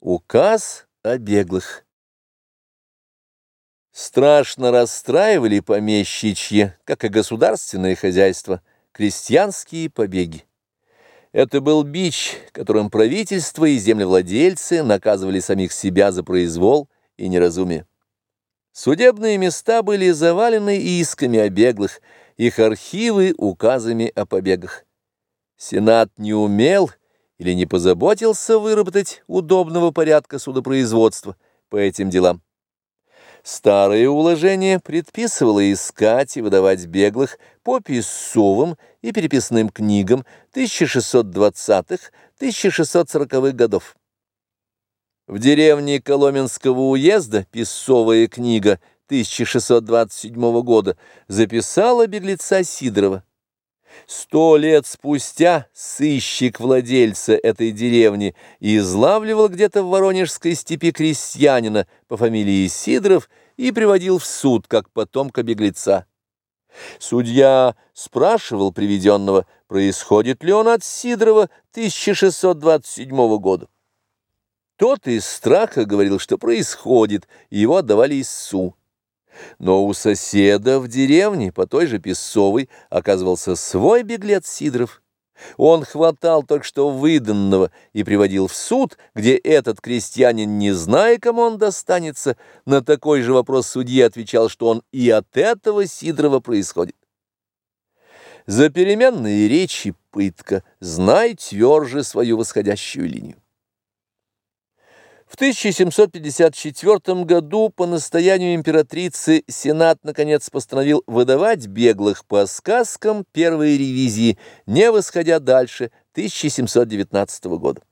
Указ о беглых. Страшно расстраивали помещичье, как и государственное хозяйство, крестьянские побеги. Это был бич, которым правительство и землевладельцы наказывали самих себя за произвол и неразумие. Судебные места были завалены исками о беглых, их архивы указами о побегах. Сенат не умел или не позаботился выработать удобного порядка судопроизводства по этим делам. Старое уложение предписывало искать и выдавать беглых по писцовым и переписным книгам 1620-1640-х годов. В деревне Коломенского уезда писцовая книга 1627 года записала беглеца Сидорова. Сто лет спустя сыщик владельца этой деревни излавливал где-то в Воронежской степи крестьянина по фамилии Сидоров и приводил в суд как потомка беглеца. Судья спрашивал приведенного, происходит ли он от Сидорова 1627 года. Тот из страха говорил, что происходит, и его отдавали истцу. Но у соседа в деревне по той же Песовой оказывался свой беглец Сидоров. Он хватал только что выданного и приводил в суд, где этот крестьянин, не зная, кому он достанется, на такой же вопрос судье отвечал, что он и от этого Сидорова происходит. За переменные речи пытка, знай тверже свою восходящую линию. В 1754 году по настоянию императрицы Сенат наконец постановил выдавать беглых по сказкам первой ревизии, не восходя дальше 1719 года.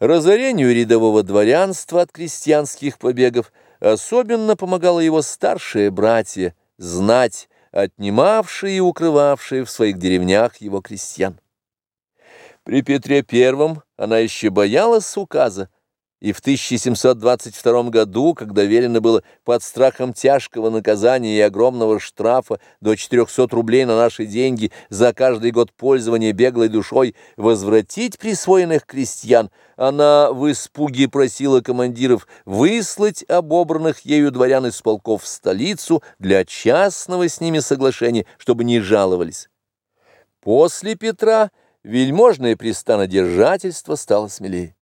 Разорению рядового дворянства от крестьянских побегов особенно помогало его старшее братья, знать, отнимавшие и укрывавшие в своих деревнях его крестьян. При Петре I она еще боялась указа, и в 1722 году, когда велено было под страхом тяжкого наказания и огромного штрафа до 400 рублей на наши деньги за каждый год пользования беглой душой возвратить присвоенных крестьян, она в испуге просила командиров выслать обобранных ею дворян из полков в столицу для частного с ними соглашения, чтобы не жаловались. После Петра вельможное пристанодержательство стало смелее.